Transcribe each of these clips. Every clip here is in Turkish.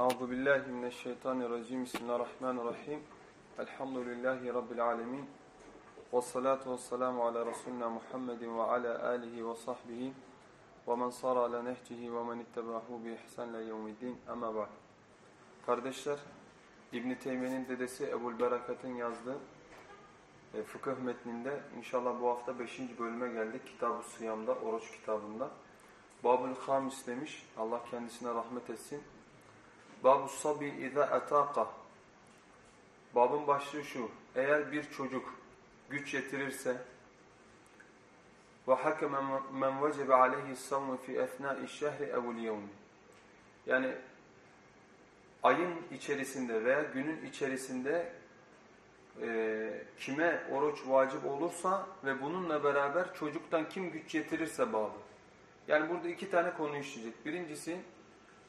Euzu billahi mineşşeytanirracim. Bismillahirrahmanirrahim. Elhamdülillahi rabbil alamin. Ves salatu vesselamu ala resulina Muhammedin ve ala alihi ve sahbihi ve men sara ala nehcihi ve men ittabahu bi ihsan ila yevmiddin. Amma ba'd. Kardeşler, İbn Teymiyye'nin dedesi Ebu'l Berekat'ın yazdığı e, fıkıh metninde inşallah bu hafta 5. bölüme geldik. Kitab-ı oruç kitabında. Babül Hamis demiş. Allah kendisine rahmet etsin. Babu sabi iza ataka. Babın başlığı şu. Eğer bir çocuk güç yetirirse ve hakeme men vecebe aleyhi savmu fi efna'i şehri evul yevmi. Yani ayın içerisinde veya günün içerisinde e, kime oruç vacip olursa ve bununla beraber çocuktan kim güç yetirirse bağlı. Yani burada iki tane konu işleyecek. Birincisi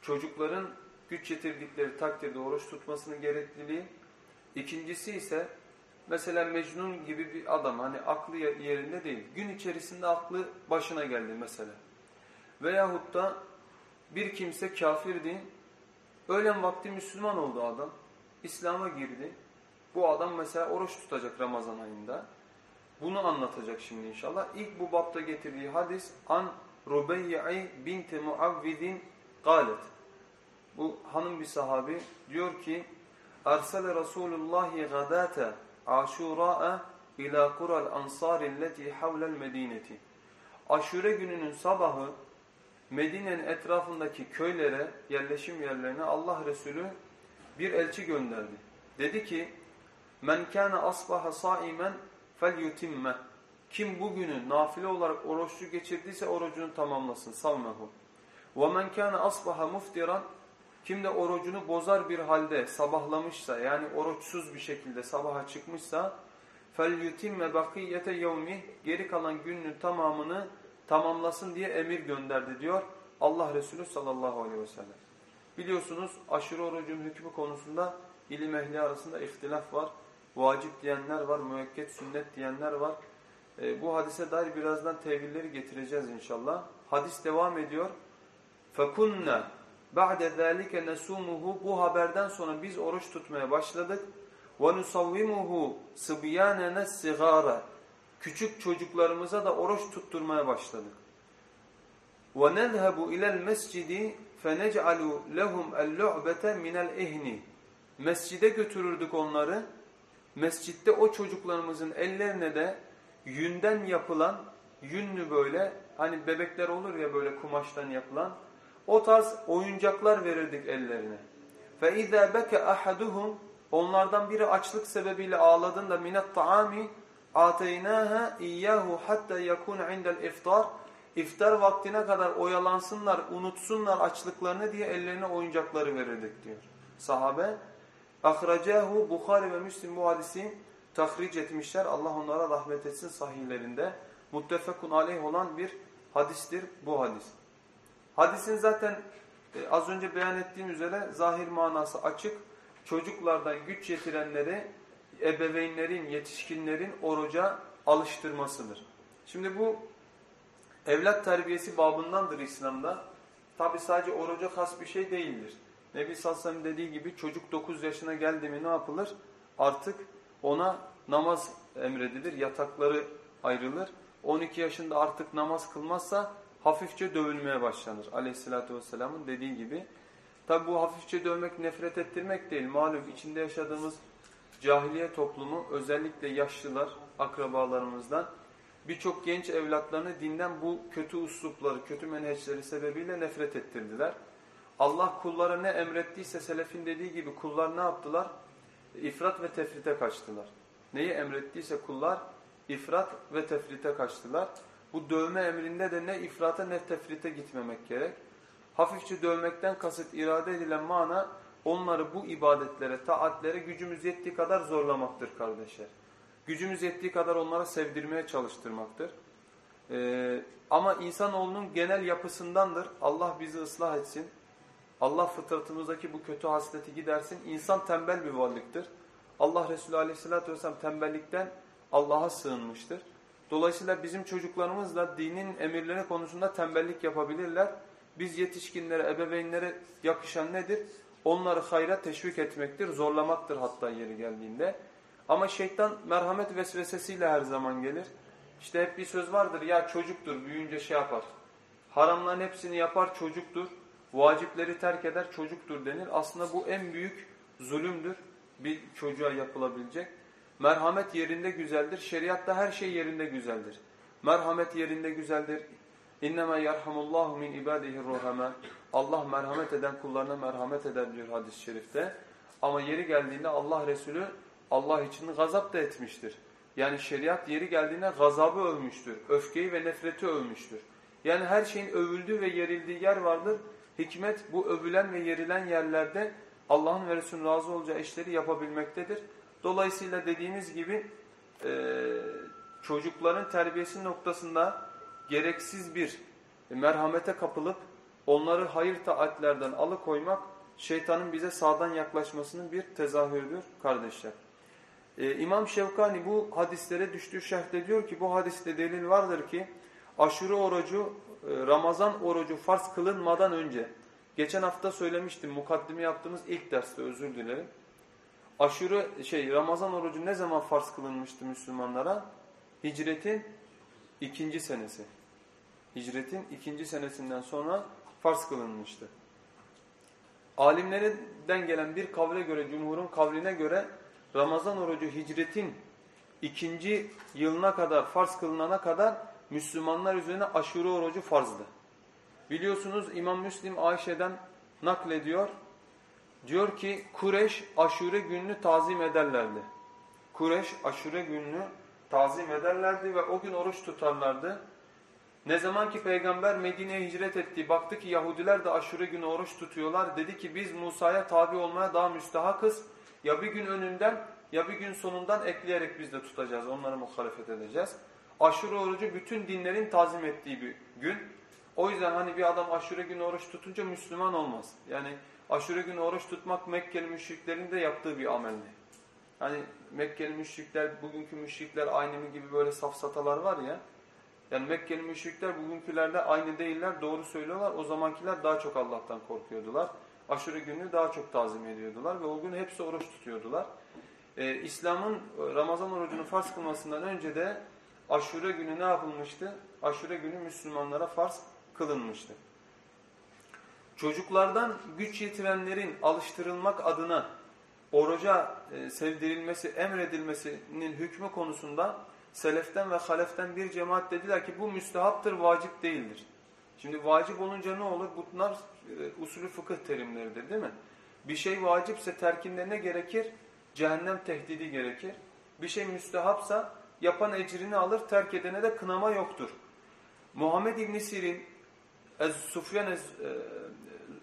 çocukların güç yetirdikleri takdirde oruç tutmasının gerekliliği. İkincisi ise mesela Mecnun gibi bir adam hani aklı yerinde değil. Gün içerisinde aklı başına geldi mesela. Veyahut da bir kimse kafirdi. Öğlen vakti Müslüman oldu adam. İslam'a girdi. Bu adam mesela oruç tutacak Ramazan ayında. Bunu anlatacak şimdi inşallah. İlk bu bapta getirdiği hadis an Rubeyyi binti Muavvidin galet. Bu hanım bir sahabi diyor ki Ersele Resulullahi gadate aşura'a ila kural ansarilleti havlel medineti. Aşure gününün sabahı Medine'nin etrafındaki köylere, yerleşim yerlerine Allah Resulü bir elçi gönderdi. Dedi ki Men kana asbaha saimen felyutimme. Kim bugünü nafile olarak oruçlu geçirdiyse orucunu tamamlasın. Savmehu. Ve men kana asbaha muftiran kim de orucunu bozar bir halde sabahlamışsa yani oruçsuz bir şekilde sabaha çıkmışsa فَلْيُتِمَّ بَقِيَّةَ يَوْمِهِ Geri kalan gününün tamamını tamamlasın diye emir gönderdi diyor Allah Resulü sallallahu aleyhi ve sellem. Biliyorsunuz aşırı orucun hükmü konusunda ilim ehli arasında ihtilaf var. Vacip diyenler var, müekket sünnet diyenler var. E, bu hadise dair birazdan tevilleri getireceğiz inşallah. Hadis devam ediyor. فَكُنَّ Ba'de zâlike nesumuhu bu haberden sonra biz oruç tutmaya başladık. Ve nusavvimuhu sıbyanene sigara. Küçük çocuklarımıza da oruç tutturmaya başladık. Ve nezhebu ilel mescidi fenec'alu lehum el-lu'bete minel ihni. Mescide götürürdük onları. Mescitte o çocuklarımızın ellerine de yünden yapılan, yünlü böyle hani bebekler olur ya böyle kumaştan yapılan o tarz oyuncaklar verirdik ellerine. فَاِذَا بَكَ أَحَدُهُمْ Onlardan biri açlık sebebiyle ağladığında مِنَ الطَّعَامِ اَعْتَيْنَاهَا اِيَّهُ حَتَّى يَكُونَ عِنْدَ الْاِفْطَارِ İftar vaktine kadar oyalansınlar, unutsunlar açlıklarını diye ellerine oyuncakları verirdik diyor. Sahabe ahracahu Bukhari ve Müslim bu hadisi tahric etmişler. Allah onlara rahmet etsin sahihlerinde. Muttefekun aleyh olan bir hadistir bu hadis. Hadisin zaten e, az önce beyan ettiğim üzere zahir manası açık. Çocuklardan güç yetirenleri ebeveynlerin, yetişkinlerin oruca alıştırmasıdır. Şimdi bu evlat terbiyesi babındandır İslam'da. Tabi sadece oruca has bir şey değildir. Nebi Sallallahu dediği gibi çocuk 9 yaşına geldi mi ne yapılır? Artık ona namaz emredilir, yatakları ayrılır. 12 yaşında artık namaz kılmazsa hafifçe dövülmeye başlanır. Aleyhissalatü vesselamın dediği gibi. Tabi bu hafifçe dövmek nefret ettirmek değil. Malum içinde yaşadığımız cahiliye toplumu özellikle yaşlılar, akrabalarımızdan birçok genç evlatlarını dinden bu kötü uslupları, kötü menheçleri sebebiyle nefret ettirdiler. Allah kullara ne emrettiyse selefin dediği gibi kullar ne yaptılar? İfrat ve tefrite kaçtılar. Neyi emrettiyse kullar ifrat ve tefrite kaçtılar. Bu dövme emrinde de ne ifrata ne tefrite gitmemek gerek. Hafifçe dövmekten kasıt irade edilen mana onları bu ibadetlere, taatlere gücümüz yettiği kadar zorlamaktır kardeşler. Gücümüz yettiği kadar onlara sevdirmeye çalıştırmaktır. Ee, ama insanoğlunun genel yapısındandır. Allah bizi ıslah etsin. Allah fıtratımızdaki bu kötü hasleti gidersin. İnsan tembel bir varlıktır. Allah Resulü Aleyhisselatü vesselam tembellikten Allah'a sığınmıştır. Dolayısıyla bizim çocuklarımız da dinin emirleri konusunda tembellik yapabilirler. Biz yetişkinlere, ebeveynlere yakışan nedir? Onları hayra teşvik etmektir, zorlamaktır hatta yeri geldiğinde. Ama şeytan merhamet vesvesesiyle her zaman gelir. İşte hep bir söz vardır ya çocuktur büyüyünce şey yapar. Haramların hepsini yapar çocuktur. Vacipleri terk eder çocuktur denir. Aslında bu en büyük zulümdür bir çocuğa yapılabilecek. Merhamet yerinde güzeldir. Şeriatta her şey yerinde güzeldir. Merhamet yerinde güzeldir. İnnemâ yerhamullahu min ibâdihir ruhamâ. Allah merhamet eden kullarına merhamet eder diyor hadis-i şerifte. Ama yeri geldiğinde Allah Resulü Allah için gazap da etmiştir. Yani şeriat yeri geldiğinde gazabı övmüştür. Öfkeyi ve nefreti övmüştür. Yani her şeyin övüldüğü ve yerildiği yer vardır. Hikmet bu övülen ve yerilen yerlerde Allah'ın ve Resulünün razı olacağı işleri yapabilmektedir. Dolayısıyla dediğimiz gibi e, çocukların terbiyesi noktasında gereksiz bir merhamete kapılıp onları hayır taatlerden alıkoymak şeytanın bize sağdan yaklaşmasının bir tezahürüdür kardeşler. Ee, İmam Şevkani bu hadislere düştüğü şerhte diyor ki bu hadiste delil vardır ki aşure orucu e, Ramazan orucu farz kılınmadan önce geçen hafta söylemiştim mukaddime yaptığımız ilk derste özür dilerim. Aşure şey Ramazan orucu ne zaman farz kılınmıştı Müslümanlara? Hicretin ikinci senesi. Hicretin ikinci senesinden sonra farz kılınmıştı. Alimlerden gelen bir kavle göre, cumhurun kavline göre Ramazan orucu hicretin ikinci yılına kadar, farz kılınana kadar Müslümanlar üzerine aşure orucu farzdı. Biliyorsunuz İmam Müslim Ayşe'den naklediyor. Diyor ki Kureş aşure gününü tazim ederlerdi. Kureş aşure gününü tazim ederlerdi ve o gün oruç tutarlardı. Ne zaman ki peygamber Medine'ye hicret etti, baktı ki Yahudiler de aşure günü oruç tutuyorlar. Dedi ki biz Musa'ya tabi olmaya daha müstahakız. Ya bir gün önünden ya bir gün sonundan ekleyerek biz de tutacağız. Onlara muhalefet edeceğiz. Aşure orucu bütün dinlerin tazim ettiği bir gün. O yüzden hani bir adam aşure günü oruç tutunca Müslüman olmaz. Yani aşure günü oruç tutmak Mekkeli müşriklerin de yaptığı bir ameldi. Hani Mekkeli müşrikler, bugünkü müşrikler aynı mı gibi böyle safsatalar var ya. Yani Mekkeli müşrikler bugünkülerde aynı değiller, doğru söylüyorlar. O zamankiler daha çok Allah'tan korkuyordular. Aşure günü daha çok tazim ediyordular ve o gün hepsi oruç tutuyordular. Ee, İslam'ın Ramazan orucunu farz kılmasından önce de aşure günü ne yapılmıştı? Aşure günü Müslümanlara farz kılınmıştı. Çocuklardan güç yetirenlerin alıştırılmak adına oruca e, sevdirilmesi, emredilmesinin hükmü konusunda seleften ve haleften bir cemaat dediler ki bu müstehaptır, vacip değildir. Şimdi vacip olunca ne olur? Bunlar e, usulü fıkıh terimleridir değil mi? Bir şey vacipse terkinde ne gerekir? Cehennem tehdidi gerekir. Bir şey müstehapsa yapan ecrini alır, terk edene de kınama yoktur. Muhammed İbn Sirin, Ez Sufyan Ez e,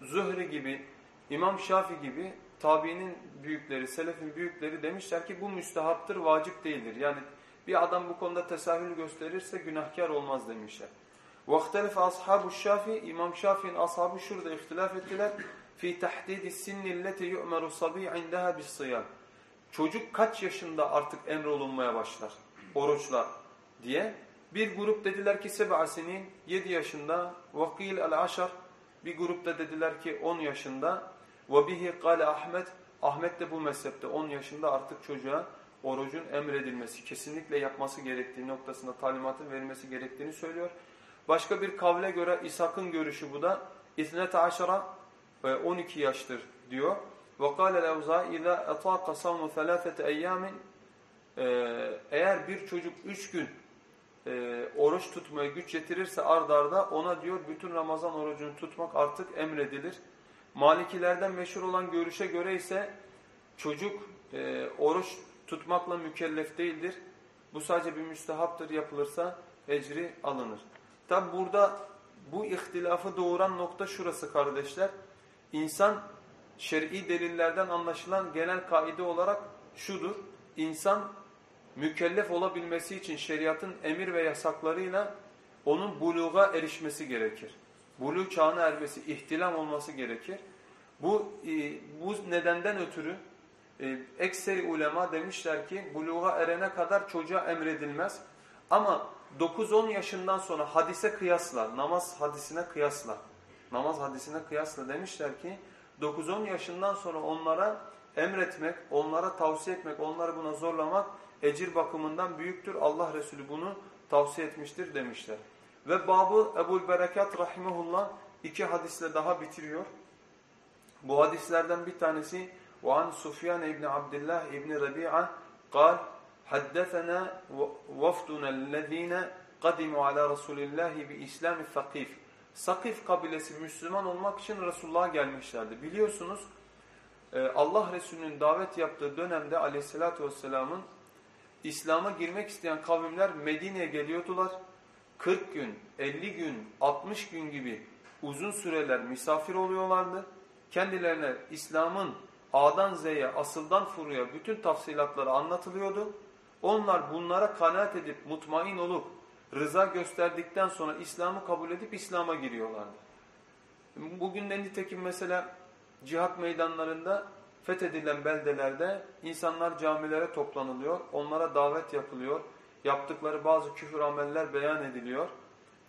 Zühri gibi, İmam Şafi gibi tabiinin büyükleri, selefin büyükleri demişler ki bu müstehaptır, vacip değildir. Yani bir adam bu konuda tesahül gösterirse günahkar olmaz demişler. وَاخْتَلَفَ أَصْحَابُ الشَّافِي İmam Şafii'nin ashabı şurada ihtilaf ettiler. فِي تَحْدِيدِ السِّنِّ الَّتِ يُؤْمَرُ صَبِيعٍ عِنْدَهَا بِالصِّيَامِ Çocuk kaç yaşında artık emrolunmaya başlar? Oruçlar diye. Bir grup dediler ki seba sinin 7 yaşında. وَقِيلَ الْعَشَرِ Bir grupta dediler ki 10 yaşında. وَبِهِ قَالَ Ahmet Ahmet de bu mezhepte 10 yaşında artık çocuğa orucun emredilmesi, kesinlikle yapması gerektiği noktasında talimatın verilmesi gerektiğini söylüyor. Başka bir kavle göre İshak'ın görüşü bu da İznete aşara 12 yaştır diyor. وَقَالَ الْاَوْزَى اِذَا اَطَاقَ صَوْمُ ثَلَاثَةِ اَيَّامٍ Eğer bir çocuk üç gün e, oruç tutmaya güç yetirirse ardarda ona diyor bütün Ramazan orucunu tutmak artık emredilir. Malikilerden meşhur olan görüşe göre ise çocuk e, oruç tutmakla mükellef değildir. Bu sadece bir müstehaptır yapılırsa ecri alınır. Tabi burada bu ihtilafı doğuran nokta şurası kardeşler. İnsan şer'i delillerden anlaşılan genel kaide olarak şudur. İnsan mükellef olabilmesi için şeriatın emir ve yasaklarıyla onun buluğa erişmesi gerekir. Buluğ çağına ermesi, ihtilam olması gerekir. Bu e, bu nedenden ötürü e, ekseri ulema demişler ki buluğa erene kadar çocuğa emredilmez. Ama 9-10 yaşından sonra hadise kıyasla, namaz hadisine kıyasla, namaz hadisine kıyasla demişler ki 9-10 yaşından sonra onlara emretmek, onlara tavsiye etmek, onları buna zorlamak ecir bakımından büyüktür. Allah Resulü bunu tavsiye etmiştir demişler. Ve babı Ebul Berekat rahimehullah iki hadisle daha bitiriyor. Bu hadislerden bir tanesi وعن سفيان بن عبد الله بن ربيعة قال حدثنا وفدنا الذين قدموا على رسول الله بإسلام ثقيف Sakif kabilesi Müslüman olmak için Resulullah'a gelmişlerdi. Biliyorsunuz e, Allah Resulü'nün davet yaptığı dönemde aleyhissalatü vesselamın İslam'a girmek isteyen kavimler Medine'ye geliyordular. 40 gün, 50 gün, 60 gün gibi uzun süreler misafir oluyorlardı. Kendilerine İslam'ın A'dan Z'ye, asıldan furuya bütün tafsilatları anlatılıyordu. Onlar bunlara kanaat edip mutmain olup rıza gösterdikten sonra İslam'ı kabul edip İslam'a giriyorlardı. Bugün de nitekim mesela cihat meydanlarında fethedilen beldelerde insanlar camilere toplanılıyor, onlara davet yapılıyor, yaptıkları bazı küfür ameller beyan ediliyor.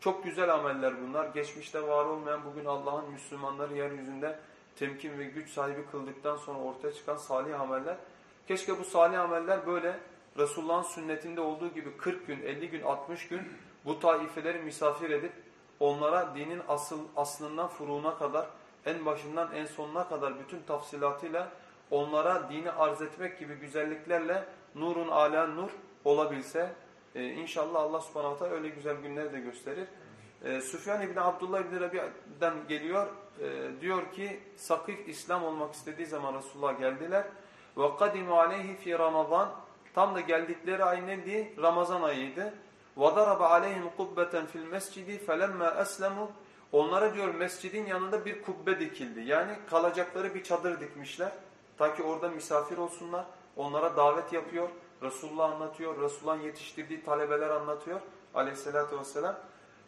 Çok güzel ameller bunlar. Geçmişte var olmayan bugün Allah'ın Müslümanları yeryüzünde temkin ve güç sahibi kıldıktan sonra ortaya çıkan salih ameller. Keşke bu salih ameller böyle Resulullah'ın sünnetinde olduğu gibi 40 gün, 50 gün, 60 gün bu taifeleri misafir edip onlara dinin asıl aslından furuğuna kadar en başından en sonuna kadar bütün tafsilatıyla onlara dini arz etmek gibi güzelliklerle nurun ala nur olabilse e, inşallah Allah subhanahu teala öyle güzel günler de gösterir. E, Süfyan İbni Abdullah İbni Rabi'den geliyor. E, diyor ki Sakif İslam olmak istediği zaman Resulullah geldiler. Ve kadimu aleyhi fi Ramazan tam da geldikleri ay neydi? Ramazan ayıydı. وَضَرَبَ عَلَيْهِمْ قُبَّةً فِي الْمَسْجِدِ فَلَمَّا أَسْلَمُوا Onlara diyor mescidin yanında bir kubbe dikildi. Yani kalacakları bir çadır dikmişler. Ta ki orada misafir olsunlar. Onlara davet yapıyor. Resulullah anlatıyor. Resulullah'ın yetiştirdiği talebeler anlatıyor. Aleyhissalatü vesselam.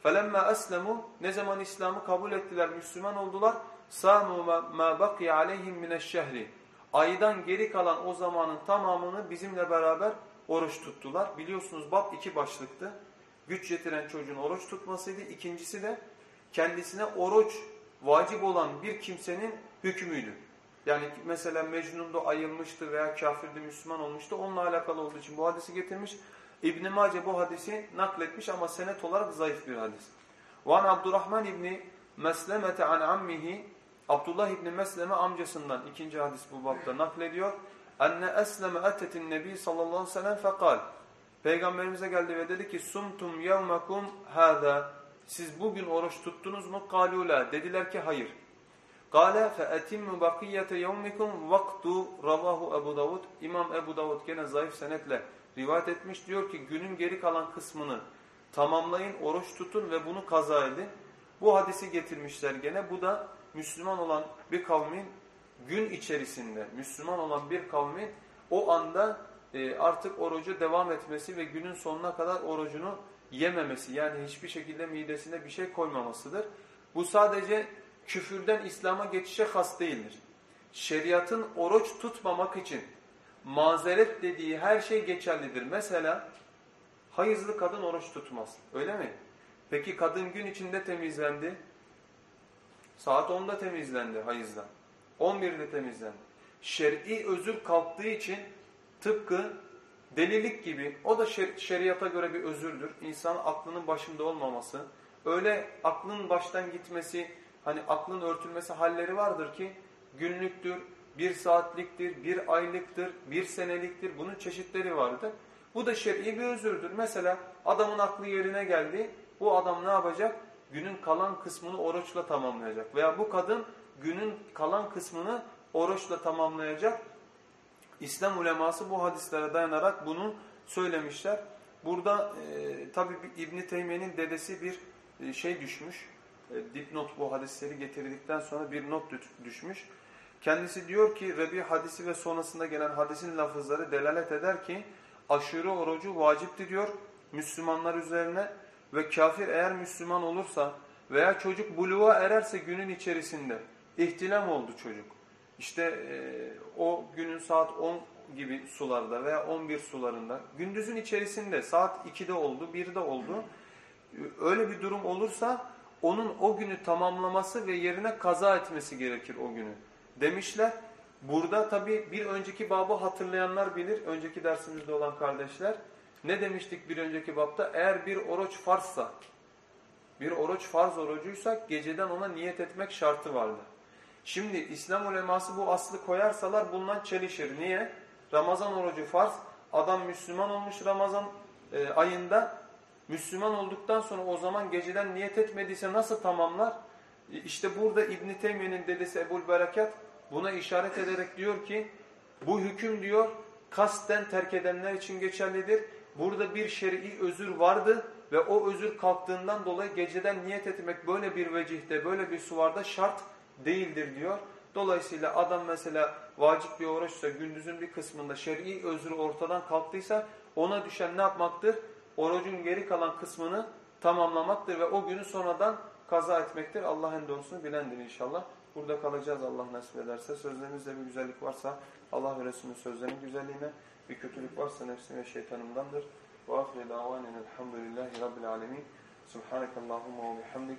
فَلَمَّا أَسْلَمُوا Ne zaman İslam'ı kabul ettiler, Müslüman oldular. سَامُوا مَا بَقِيَ عَلَيْهِمْ مِنَ الشَّهْرِ Aydan geri kalan o zamanın tamamını bizimle beraber oruç tuttular. Biliyorsunuz bab iki başlıktı. Güç yetiren çocuğun oruç tutmasıydı. İkincisi de kendisine oruç vacip olan bir kimsenin hükmüydü. Yani mesela Mecnun'da ayılmıştı veya kafirdi Müslüman olmuştu. Onunla alakalı olduğu için bu hadisi getirmiş. İbn Mace bu hadisi nakletmiş ama senet olarak zayıf bir hadis. Van Abdurrahman İbni Meslemete an ammihi Abdullah İbni Mesleme amcasından ikinci hadis bu babda naklediyor. Enne esleme etetin nebi sallallahu aleyhi ve sellem fekal. Peygamberimize geldi ve dedi ki sumtum yevmekum hâzâ. Siz bugün oruç tuttunuz mu? Kalûlâ. Dediler ki hayır. Kale fe etimmu bakiyete yevmikum vaktu ravahu Ebu Davud. İmam Ebu Davud gene zayıf senetle rivayet etmiş. Diyor ki günün geri kalan kısmını tamamlayın, oruç tutun ve bunu kaza edin. Bu hadisi getirmişler gene. Bu da Müslüman olan bir kavmin gün içerisinde Müslüman olan bir kavmin o anda e, artık orucu devam etmesi ve günün sonuna kadar orucunu yememesi yani hiçbir şekilde midesine bir şey koymamasıdır. Bu sadece küfürden İslam'a geçişe has değildir. Şeriatın oruç tutmamak için mazeret dediği her şey geçerlidir. Mesela hayızlı kadın oruç tutmaz. Öyle mi? Peki kadın gün içinde temizlendi. Saat 10'da temizlendi hayızdan. 11'de temizlendi. Şer'i özür kalktığı için tıpkı delilik gibi o da şer şeriata göre bir özürdür. İnsan aklının başında olmaması, öyle aklın baştan gitmesi, hani aklın örtülmesi halleri vardır ki günlüktür, bir saatliktir, bir aylıktır, bir seneliktir. Bunun çeşitleri vardır. Bu da şer'i bir özürdür. Mesela adamın aklı yerine geldi. Bu adam ne yapacak? Günün kalan kısmını oruçla tamamlayacak. Veya bu kadın günün kalan kısmını oruçla tamamlayacak. İslam uleması bu hadislere dayanarak bunu söylemişler. Burada e, tabi İbn Teymiye'nin dedesi bir e, şey düşmüş. E, dipnot bu hadisleri getirdikten sonra bir not düşmüş. Kendisi diyor ki Rebi hadisi ve sonrasında gelen hadisin lafızları delalet eder ki aşırı orucu vaciptir diyor Müslümanlar üzerine ve kafir eğer Müslüman olursa veya çocuk buluğa ererse günün içerisinde ihtilam oldu çocuk. İşte e, o günün saat 10 gibi sularda veya 11 sularında gündüzün içerisinde saat 2'de oldu 1'de oldu öyle bir durum olursa onun o günü tamamlaması ve yerine kaza etmesi gerekir o günü demişler. Burada tabi bir önceki babı hatırlayanlar bilir. Önceki dersimizde olan kardeşler. Ne demiştik bir önceki babda? Eğer bir oruç farsa, bir oruç farz orucuysa geceden ona niyet etmek şartı vardı. Şimdi İslam uleması bu aslı koyarsalar bundan çelişir. Niye? Ramazan orucu farz. Adam Müslüman olmuş Ramazan e, ayında. Müslüman olduktan sonra o zaman geceden niyet etmediyse nasıl tamamlar? E, işte burada İbn Teymiye'nin dedesi Ebul Berekat buna işaret ederek diyor ki bu hüküm diyor kasten terk edenler için geçerlidir. Burada bir şer'i özür vardı ve o özür kalktığından dolayı geceden niyet etmek böyle bir vecihte, böyle bir suvarda şart değildir diyor. Dolayısıyla adam mesela vacip bir oruçsa gündüzün bir kısmında şer'i özrü ortadan kalktıysa ona düşen ne yapmaktır? Orucun geri kalan kısmını tamamlamaktır ve o günü sonradan kaza etmektir. Allah en doğrusunu bilendir inşallah. Burada kalacağız Allah nasip ederse. Sözlerimizde bir güzellik varsa Allah ve Resulünün sözlerinin güzelliğine, bir kötülük varsa nefsim ve şeytanımdandır. Ve ahire davanen elhamdülillahi rabbil alemin. Subhanakallahumma ve bihamdik.